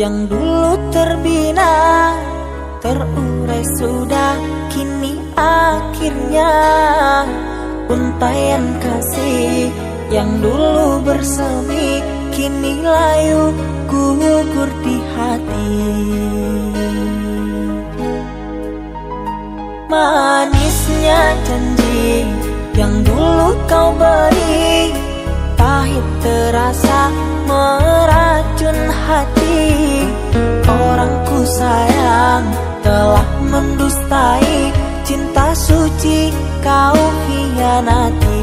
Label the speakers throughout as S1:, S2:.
S1: yang dulu terbina Terurai sudah kini akhirnya. Untaian kasih yang dulu bersemi Kini layu gugur di hati. Manisnya janji yang dulu kau beri terasa meracun hati. Orang ku sayang telah mendustai Cinta suci kau hianati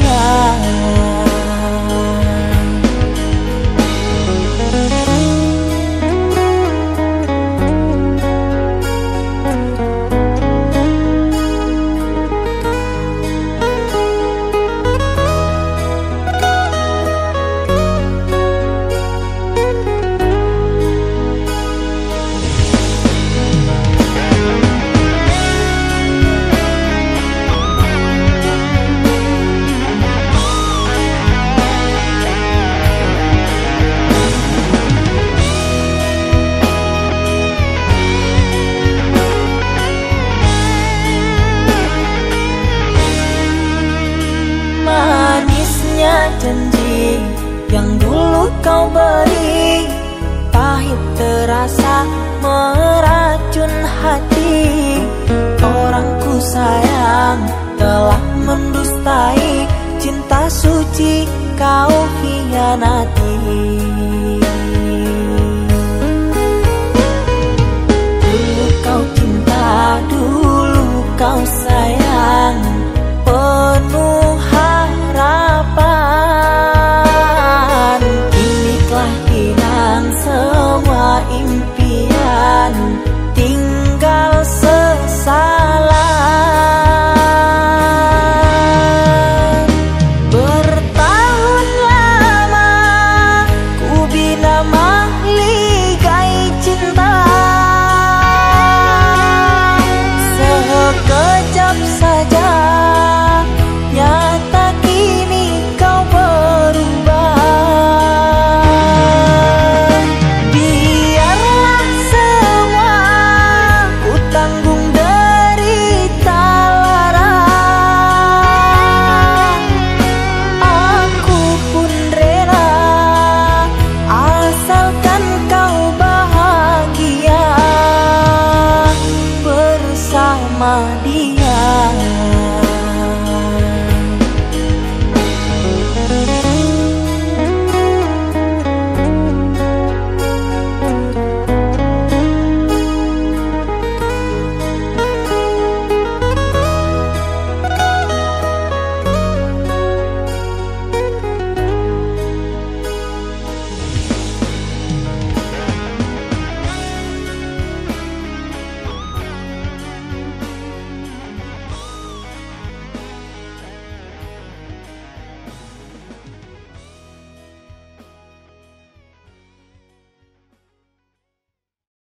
S1: à kau beri. Pahit terasa meracun hati. Orang ku sayang telah mendustai Cinta suci kau hianati